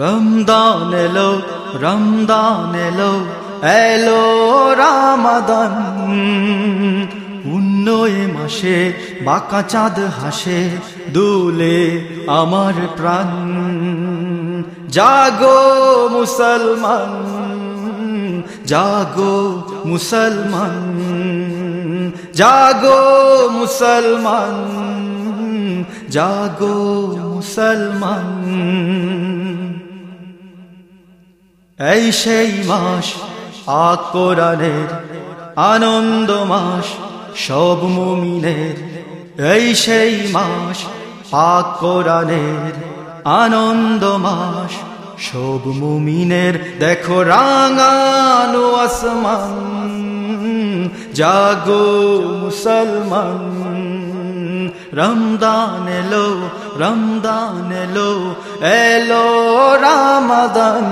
রমদান এলো রমদান এলো এলো রামাদান। উন্নয় মাসে বাঁকা চাঁদ হাসে, দুলে আমার প্রাণ। জাগো মুসলমান জাগো মুসলমান জাগো মুসলমান জাগো মুসলমান। এই সেই মাস আকরানের আনন্দ মাস, সব মুমিনের। এই সেই মাস আকরানের আনন্দ মাস, সব মুমিনের। দেখো রাঙানো আসমান, জাগো মুসলমান। রমদান এলো রমদান এলো এলো রামাদান।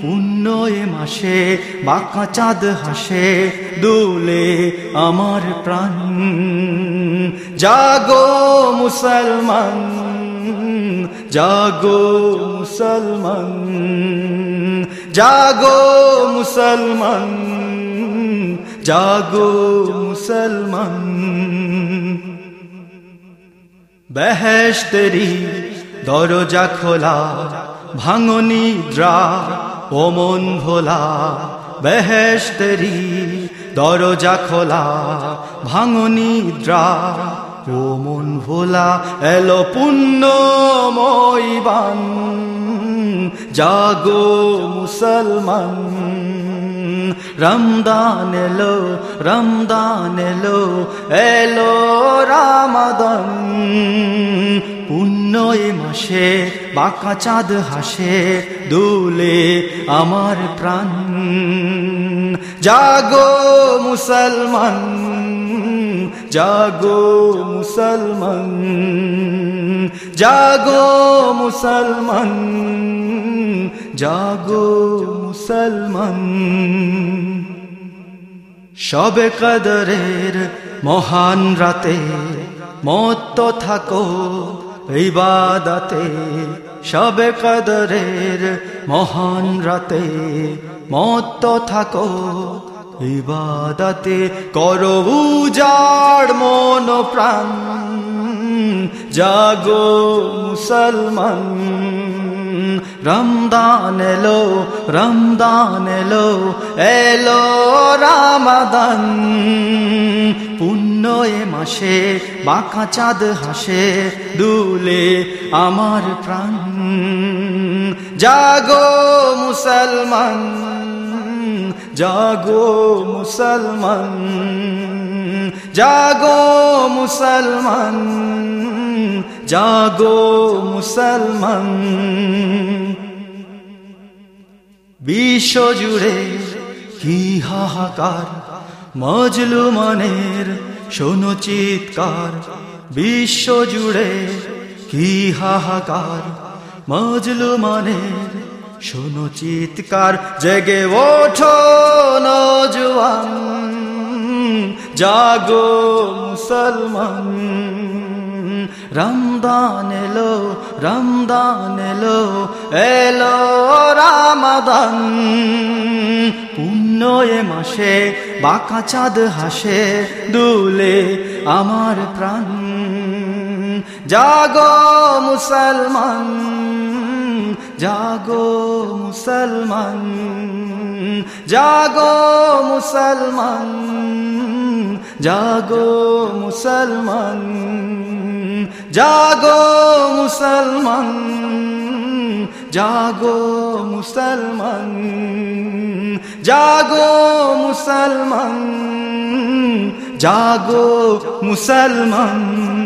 পুণ্যয় মাসে, বাঁকা চাঁদ হাসে, দুলে আমার প্রাণ। জাগো মুসলমান জাগো মুসলমান জাগো মুসলমান জাগো মুসলমান। বেহেশতেরি দরজা খোলা ভাঙনি দ্রা ও মন ভোলা। বেহেশতেরি দরজা খোলা ভাঙনি দ্রা ও মন ভোলা। এলো পুণ্য মইবান জাগো মুসলমান। রমদান এলো রমদান এলো এলো রামাদান। পুণ্যয় মাসে, বাঁকা চাঁদ হাসে, দুলে আমার প্রাণ। জাগো মুসলমান জাগো মুসলমান জাগো মুসলমান। জাগো মুসলমান। সবে কদরের মহান রাতে মত থাকো ইবাদতে। সবে কদরের মহান রাতে মত থাকো ইবাদতে। করো উজাড় মন প্রাণ। জাগো মুসলমান। রমদান এলো রমদান এলো এলো রামাদান। পুণ্যয় মাসে বাঁকা চাঁদ হাসে দুলে আমার প্রাণ। জাগো মুসলমান জাগো মুসলমান জাগো মুসলমান। জাগো মুসলমান। বিশ্ব জুড়ে কি হাহাকার, মজলুমানের শোনো চিৎকার। বিশ্ব জুড়ে কি হাহাকার, মজলুমানের শোনো চিৎকার। জেগে ওঠো নজওয়ান, জাগো মুসলমান। রমদান এলো রমদান এলো এলো রামাদান। পুণ্যয় মাসে, বাঁকা চাঁদ হাসে দুলে আমার প্রাণ। জাগো মুসলমান জাগো মুসলমান জাগো মুসলমান জাগো মুসলমান। جاگو مسلمان جاگو مسلمان جاگو مسلمان جاگو مسلمان۔